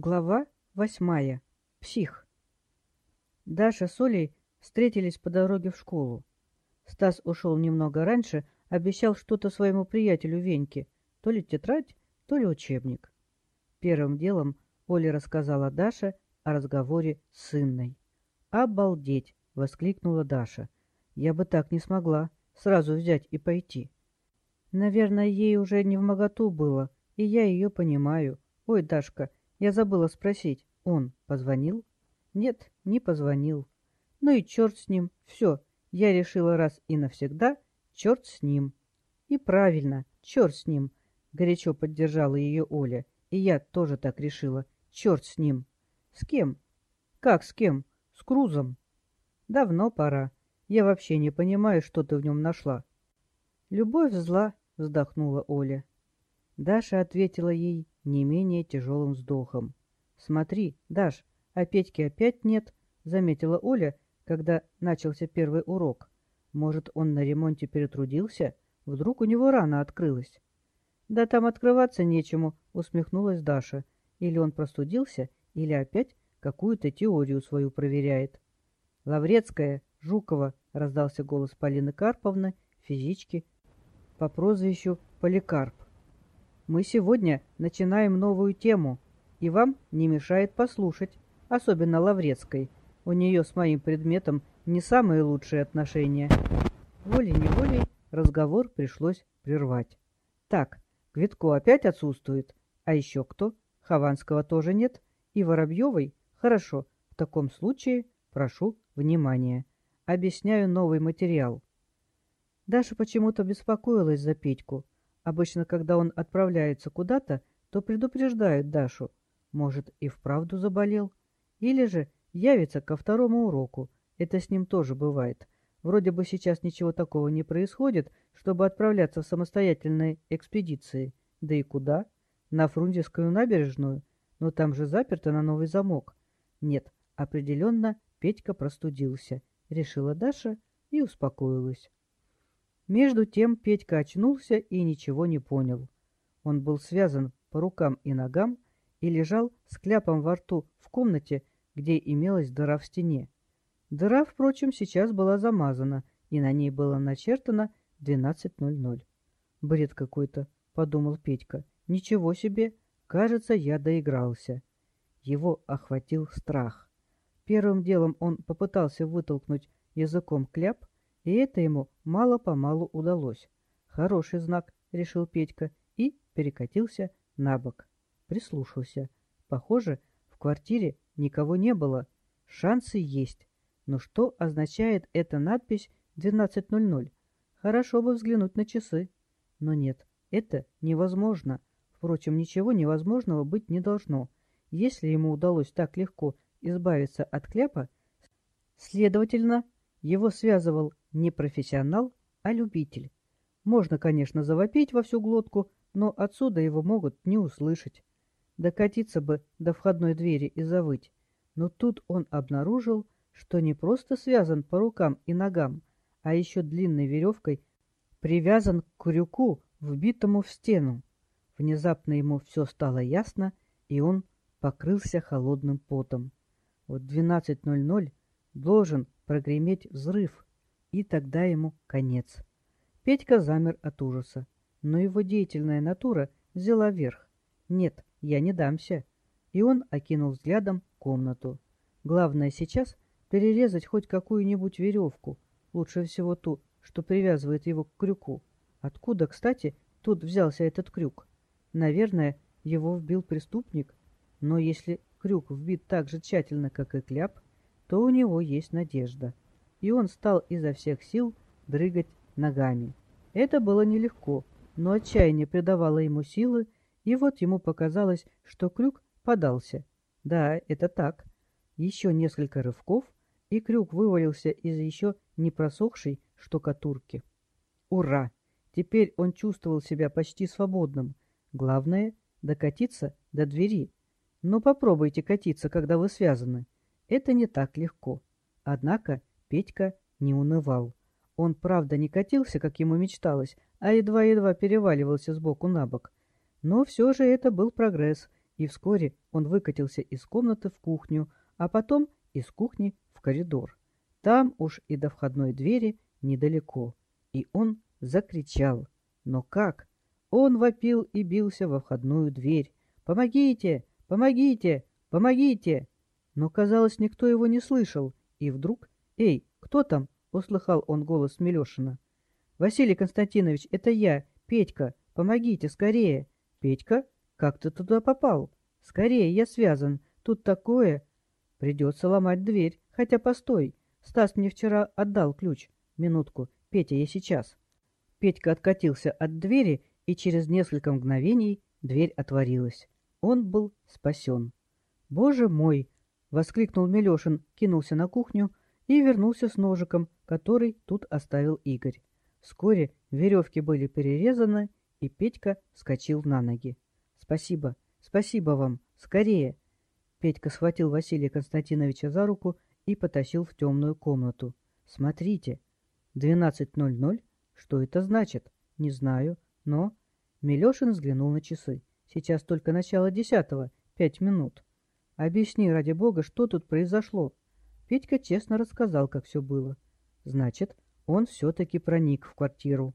Глава восьмая. Псих. Даша с Олей встретились по дороге в школу. Стас ушел немного раньше, обещал что-то своему приятелю Веньке, то ли тетрадь, то ли учебник. Первым делом Оля рассказала Даше о разговоре с Инной. «Обалдеть!» — воскликнула Даша. «Я бы так не смогла сразу взять и пойти. Наверное, ей уже не в моготу было, и я ее понимаю. Ой, Дашка, — я забыла спросить, он позвонил? Нет, не позвонил. Ну и черт с ним, все, я решила раз и навсегда, черт с ним. И правильно, черт с ним, горячо поддержала ее Оля. И я тоже так решила, черт с ним. С кем? Как с кем? С Крузом. Давно пора. Я вообще не понимаю, что ты в нем нашла. Любовь зла, вздохнула Оля. Даша ответила ей не менее тяжелым вздохом. «Смотри, Даш, а Петьки опять нет», — заметила Оля, когда начался первый урок. «Может, он на ремонте перетрудился? Вдруг у него рана открылась?» «Да там открываться нечему», — усмехнулась Даша. «Или он простудился, или опять какую-то теорию свою проверяет». «Лаврецкая, Жукова», — раздался голос Полины Карповны, физички, по прозвищу Поликарп. Мы сегодня начинаем новую тему, и вам не мешает послушать, особенно Лаврецкой. У нее с моим предметом не самые лучшие отношения. Волей-неволей разговор пришлось прервать. Так, Квитко опять отсутствует. А еще кто? Хованского тоже нет. И Воробьевой? Хорошо, в таком случае прошу внимания. Объясняю новый материал. Даша почему-то беспокоилась за Петьку. Обычно, когда он отправляется куда-то, то предупреждают Дашу. Может, и вправду заболел. Или же явится ко второму уроку. Это с ним тоже бывает. Вроде бы сейчас ничего такого не происходит, чтобы отправляться в самостоятельные экспедиции. Да и куда? На Фрунзенскую набережную? Но там же заперто на новый замок. Нет, определенно Петька простудился, решила Даша и успокоилась. Между тем Петька очнулся и ничего не понял. Он был связан по рукам и ногам и лежал с кляпом во рту в комнате, где имелась дыра в стене. Дыра, впрочем, сейчас была замазана, и на ней было начертано 12.00. «Бред какой-то», — подумал Петька. «Ничего себе! Кажется, я доигрался». Его охватил страх. Первым делом он попытался вытолкнуть языком кляп, и это ему мало-помалу удалось. Хороший знак, решил Петька, и перекатился на бок. Прислушался. Похоже, в квартире никого не было. Шансы есть. Но что означает эта надпись 12.00? Хорошо бы взглянуть на часы. Но нет, это невозможно. Впрочем, ничего невозможного быть не должно. Если ему удалось так легко избавиться от кляпа, следовательно, его связывал не профессионал, а любитель. Можно, конечно, завопить во всю глотку, но отсюда его могут не услышать. Докатиться бы до входной двери и завыть. Но тут он обнаружил, что не просто связан по рукам и ногам, а еще длинной веревкой привязан к крюку, вбитому в стену. Внезапно ему все стало ясно, и он покрылся холодным потом. В 12.00 должен прогреметь взрыв, и тогда ему конец. Петька замер от ужаса, но его деятельная натура взяла верх. «Нет, я не дамся». И он окинул взглядом комнату. Главное сейчас перерезать хоть какую-нибудь веревку, лучше всего ту, что привязывает его к крюку. Откуда, кстати, тут взялся этот крюк? Наверное, его вбил преступник. Но если крюк вбит так же тщательно, как и кляп, то у него есть надежда и он стал изо всех сил дрыгать ногами. Это было нелегко, но отчаяние придавало ему силы, и вот ему показалось, что крюк подался. Да, это так. Еще несколько рывков, и крюк вывалился из еще не просохшей штукатурки. Ура! Теперь он чувствовал себя почти свободным. Главное — докатиться до двери. Но попробуйте катиться, когда вы связаны. Это не так легко. Однако Петька не унывал. Он, правда, не катился, как ему мечталось, а едва-едва переваливался с боку на бок. Но все же это был прогресс, и вскоре он выкатился из комнаты в кухню, а потом из кухни в коридор. Там уж и до входной двери недалеко. И он закричал. Но как? Он вопил и бился во входную дверь. «Помогите! Помогите! Помогите!» Но, казалось, никто его не слышал. И вдруг... «Эй, кто там?» — услыхал он голос Милешина. «Василий Константинович, это я, Петька. Помогите, скорее!» «Петька? Как ты туда попал?» «Скорее, я связан. Тут такое...» «Придется ломать дверь. Хотя постой. Стас мне вчера отдал ключ. Минутку. Петя, я сейчас». Петька откатился от двери, и через несколько мгновений дверь отворилась. Он был спасен. «Боже мой!» — воскликнул Милешин, кинулся на кухню и вернулся с ножиком, который тут оставил Игорь. Вскоре веревки были перерезаны, и Петька вскочил на ноги. «Спасибо, спасибо вам! Скорее!» Петька схватил Василия Константиновича за руку и потащил в темную комнату. «Смотрите! 12.00? Что это значит? Не знаю, но...» Милешин взглянул на часы. «Сейчас только начало десятого, пять минут. Объясни, ради бога, что тут произошло?» Петька честно рассказал, как все было. «Значит, он все-таки проник в квартиру.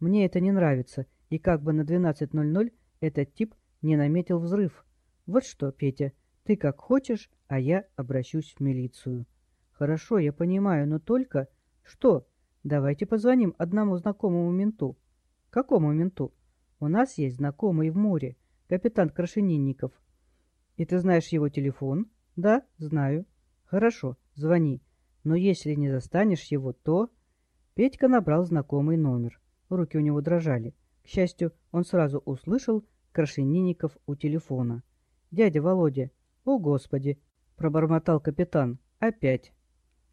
Мне это не нравится, и как бы на 12.00 этот тип не наметил взрыв. Вот что, Петя, ты как хочешь, а я обращусь в милицию. Хорошо, я понимаю, но только... Что? Давайте позвоним одному знакомому менту. Какому менту? У нас есть знакомый в море, капитан Крашенинников. И ты знаешь его телефон? Да, знаю. Хорошо, звони. Но если не застанешь его, то... Петька набрал знакомый номер. Руки у него дрожали. К счастью, он сразу услышал Крашенинников у телефона. «Дядя Володя!» «О, Господи!» — пробормотал капитан. «Опять!»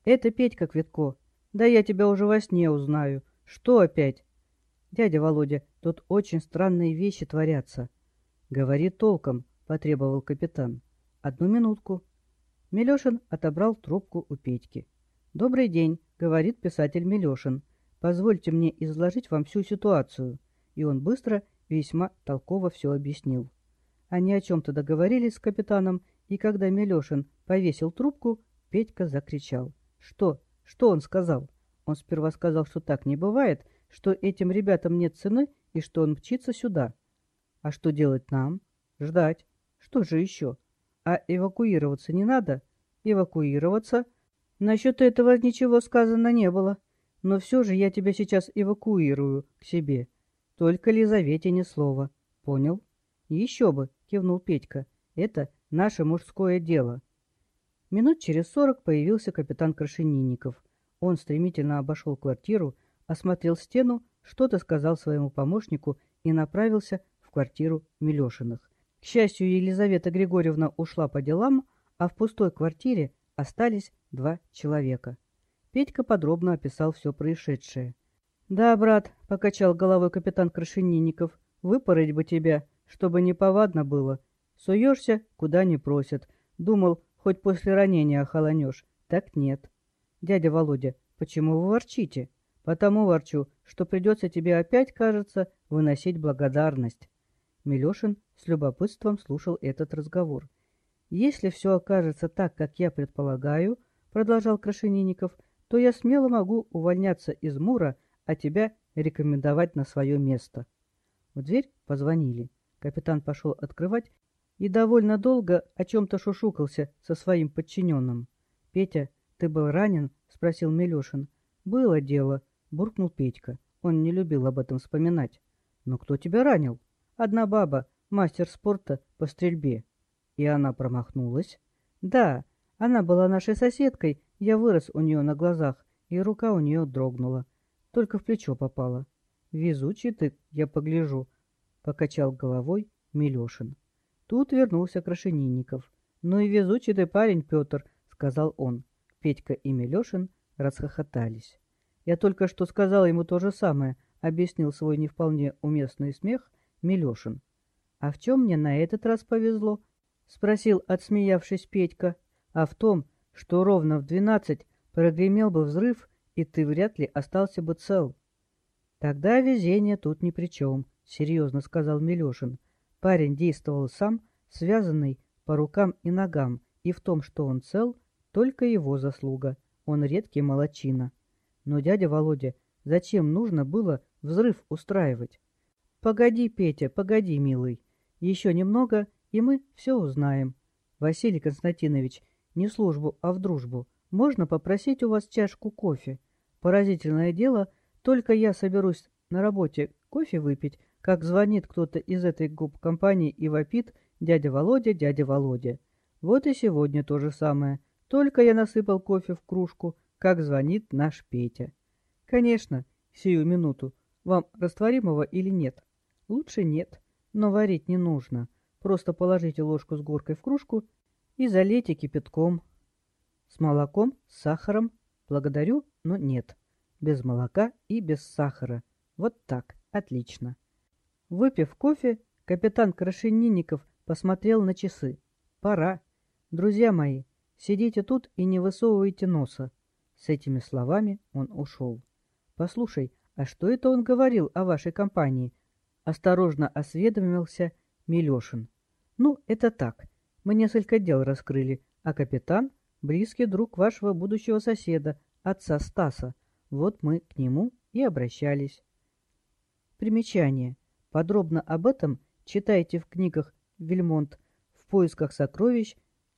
«Это Петька Квитко. Да я тебя уже во сне узнаю. Что опять?» «Дядя Володя, тут очень странные вещи творятся». «Говори толком», — потребовал капитан. «Одну минутку». Милешин отобрал трубку у Петьки. «Добрый день», — говорит писатель Милешин. «Позвольте мне изложить вам всю ситуацию». И он быстро, весьма толково все объяснил. Они о чем-то договорились с капитаном, и когда Милешин повесил трубку, Петька закричал. «Что? Что он сказал?» Он сперва сказал, что так не бывает, что этим ребятам нет цены и что он мчится сюда. А что делать нам? Ждать. Что же еще? А эвакуироваться не надо? Эвакуироваться? Насчет этого ничего сказано не было. Но все же я тебя сейчас эвакуирую к себе. Только Лизавете ни слова. Понял? Еще бы, кивнул Петька. Это наше мужское дело. Минут через сорок появился капитан Крашенинников. Он стремительно обошел квартиру, осмотрел стену, что-то сказал своему помощнику и направился в квартиру Милешиных. К счастью, Елизавета Григорьевна ушла по делам, а в пустой квартире остались два человека. Петька подробно описал все происшедшее. «Да, брат», — покачал головой капитан Крашенинников, — «выпороть бы тебя, чтобы не повадно было. Суешься, куда не просят. Думал, хоть после ранения охолонешь. Так нет. Дядя Володя, почему вы ворчите? Потому ворчу, что придется тебе опять, кажется, выносить благодарность. Милешин с любопытством слушал этот разговор. «Если все окажется так, как я предполагаю, — продолжал Крашенинников, — то я смело могу увольняться из Мура, а тебя рекомендовать на свое место». В дверь позвонили. Капитан пошел открывать и довольно долго о чем-то шушукался со своим подчиненным. «Петя, ты был ранен?» — спросил Милешин. «Было дело», — буркнул Петька. Он не любил об этом вспоминать. «Но кто тебя ранил?» «Одна баба, мастер спорта по стрельбе». «И она промахнулась?» «Да, она была нашей соседкой, я вырос у нее на глазах, и рука у нее дрогнула. Только в плечо попала». «Везучий ты, я погляжу», — покачал головой Милешин. Тут вернулся Крашенинников. «Ну и везучий ты парень, Петр», — сказал он. Петька и Милешин расхохотались. «Я только что сказал ему то же самое», — объяснил свой не вполне уместный смех Милешин. «А в чем мне на этот раз повезло?» — спросил, отсмеявшись Петька. «А в том, что ровно в двенадцать прогремел бы взрыв, и ты вряд ли остался бы цел». «Тогда везение тут ни при чем», — серьезно сказал Милешин. Парень действовал сам, связанный по рукам и ногам, и в том, что он цел, только его заслуга. Он редкий молочина. Но дядя Володя, зачем нужно было взрыв устраивать? Погоди, Петя, погоди, милый. Еще немного, и мы все узнаем. Василий Константинович, не в службу, а в дружбу. Можно попросить у вас чашку кофе? Поразительное дело, только я соберусь на работе кофе выпить, как звонит кто-то из этой губ-компании и вопит «Дядя Володя, дядя Володя». Вот и сегодня то же самое. Только я насыпал кофе в кружку, как звонит наш Петя. Конечно, сию минуту. Вам растворимого или нет? Лучше нет, но варить не нужно. Просто положите ложку с горкой в кружку и залейте кипятком. С молоком, с сахаром. Благодарю, но нет. Без молока и без сахара. Вот так. Отлично. Выпив кофе, капитан Крашенинников посмотрел на часы. Пора. Друзья мои, сидите тут и не высовывайте носа. С этими словами он ушел. Послушай, а что это он говорил о вашей компании? Осторожно осведомился Милешин. Ну, это так. Мы несколько дел раскрыли, а капитан — близкий друг вашего будущего соседа, отца Стаса. Вот мы к нему и обращались. Примечание. Подробно об этом читайте в книгах «Вельмонт в поисках сокровищ»,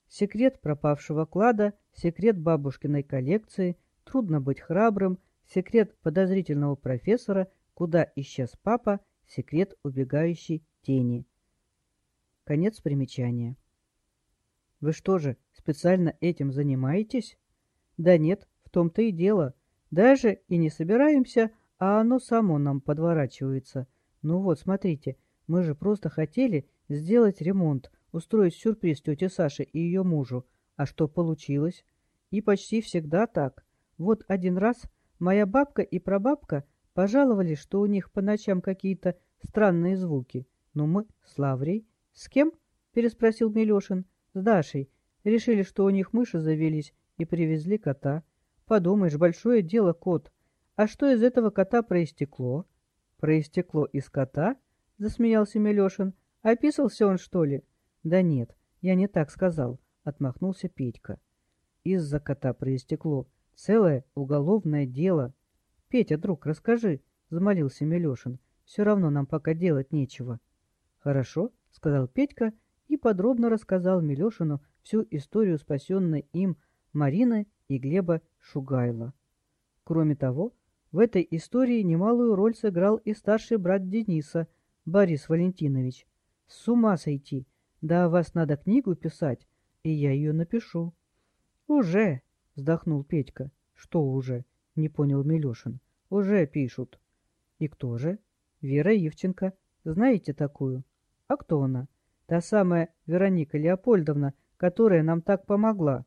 «Секрет пропавшего клада», «Секрет бабушкиной коллекции», «Трудно быть храбрым», «Секрет подозрительного профессора», «Куда исчез папа», «Секрет убегающей тени». Конец примечания. Вы что же, специально этим занимаетесь? Да нет, в том-то и дело. Даже и не собираемся, а оно само нам подворачивается. Ну вот, смотрите, мы же просто хотели сделать ремонт, устроить сюрприз тете Саше и ее мужу. А что получилось? И почти всегда так. Вот один раз моя бабка и прабабка пожаловали, что у них по ночам какие-то странные звуки. Но мы с Лаврей... — С кем? — переспросил Милешин. — С Дашей. Решили, что у них мыши завелись, и привезли кота. Подумаешь, большое дело кот. А что из этого кота проистекло? Проистекло из кота? Засмеялся Милешин. Описался он, что ли? Да нет, я не так сказал, отмахнулся Петька. Из-за кота проистекло целое уголовное дело. Петя, друг, расскажи, замолился Милешин. Все равно нам пока делать нечего. Хорошо, сказал Петька и подробно рассказал Милешину всю историю спасенной им Марины и Глеба Шугайла. Кроме того, в этой истории немалую роль сыграл и старший брат Дениса, Борис Валентинович. С ума сойти! Да о вас надо книгу писать, и я ее напишу. Уже, вздохнул Петька. Что уже? Не понял Милешин. Уже пишут. И кто же? Вера Ивченко. Знаете такую? А кто она? Та самая Вероника Леопольдовна, которая нам так помогла.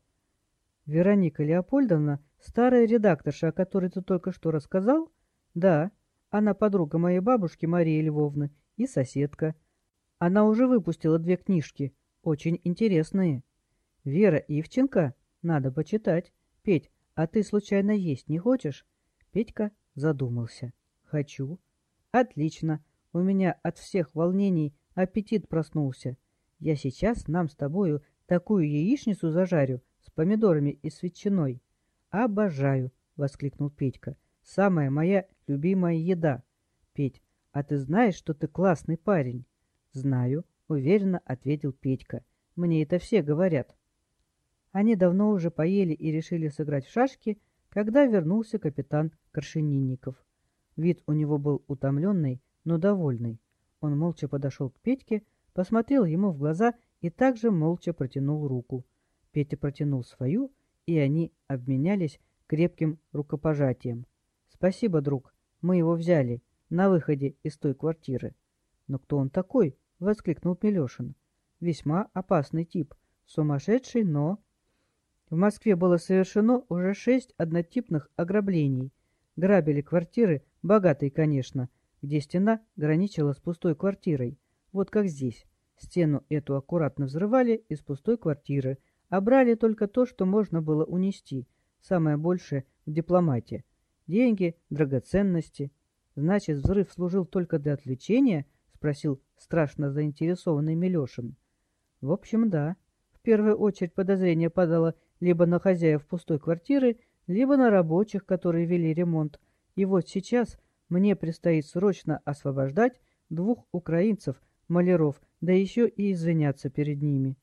Вероника Леопольдовна Старая редакторша, о которой ты только что рассказал? Да, она подруга моей бабушки Марии Львовны и соседка. Она уже выпустила две книжки, очень интересные. Вера Ивченко? Надо почитать. Петь, а ты случайно есть не хочешь? Петька задумался. Хочу. Отлично. У меня от всех волнений аппетит проснулся. Я сейчас нам с тобою такую яичницу зажарю с помидорами и с ветчиной. «Обожаю!» — воскликнул Петька. «Самая моя любимая еда!» «Петь, а ты знаешь, что ты классный парень?» «Знаю», — уверенно ответил Петька. «Мне это все говорят». Они давно уже поели и решили сыграть в шашки, когда вернулся капитан Коршенинников. Вид у него был утомленный, но довольный. Он молча подошел к Петьке, посмотрел ему в глаза и также молча протянул руку. Петя протянул свою — и они обменялись крепким рукопожатием. «Спасибо, друг, мы его взяли на выходе из той квартиры». «Но кто он такой?» — воскликнул Милешин. «Весьма опасный тип, сумасшедший, но...» В Москве было совершено уже шесть однотипных ограблений. Грабили квартиры, богатые, конечно, где стена граничила с пустой квартирой. Вот как здесь. Стену эту аккуратно взрывали из пустой квартиры, а брали только то, что можно было унести, самое большее в дипломате. Деньги, драгоценности. Значит, взрыв служил только для отвлечения? Спросил страшно заинтересованный Милешин. В общем, да. В первую очередь подозрение падало либо на хозяев пустой квартиры, либо на рабочих, которые вели ремонт. И вот сейчас мне предстоит срочно освобождать двух украинцев, маляров, да еще и извиняться перед ними.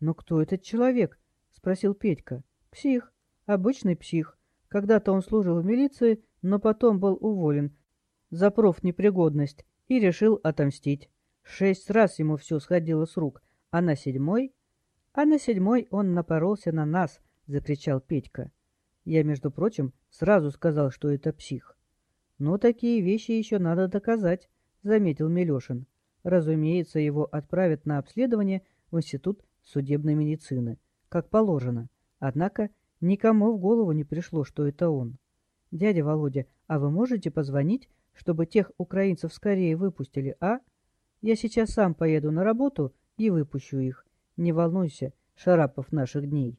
«Но кто этот человек?» — спросил Петька. «Псих. Обычный псих. Когда-то он служил в милиции, но потом был уволен за профнепригодность и решил отомстить. Шесть раз ему все сходило с рук, а на седьмой... А на седьмой он напоролся на нас, — закричал Петька. Я, между прочим, сразу сказал, что это псих. Но такие вещи еще надо доказать, — заметил Милешин. Разумеется, его отправят на обследование в Институт судебной медицины, как положено. Однако никому в голову не пришло, что это он. Дядя Володя, а вы можете позвонить, чтобы тех украинцев скорее выпустили, а? Я сейчас сам поеду на работу и выпущу их. Не волнуйся, Шарапов наших дней.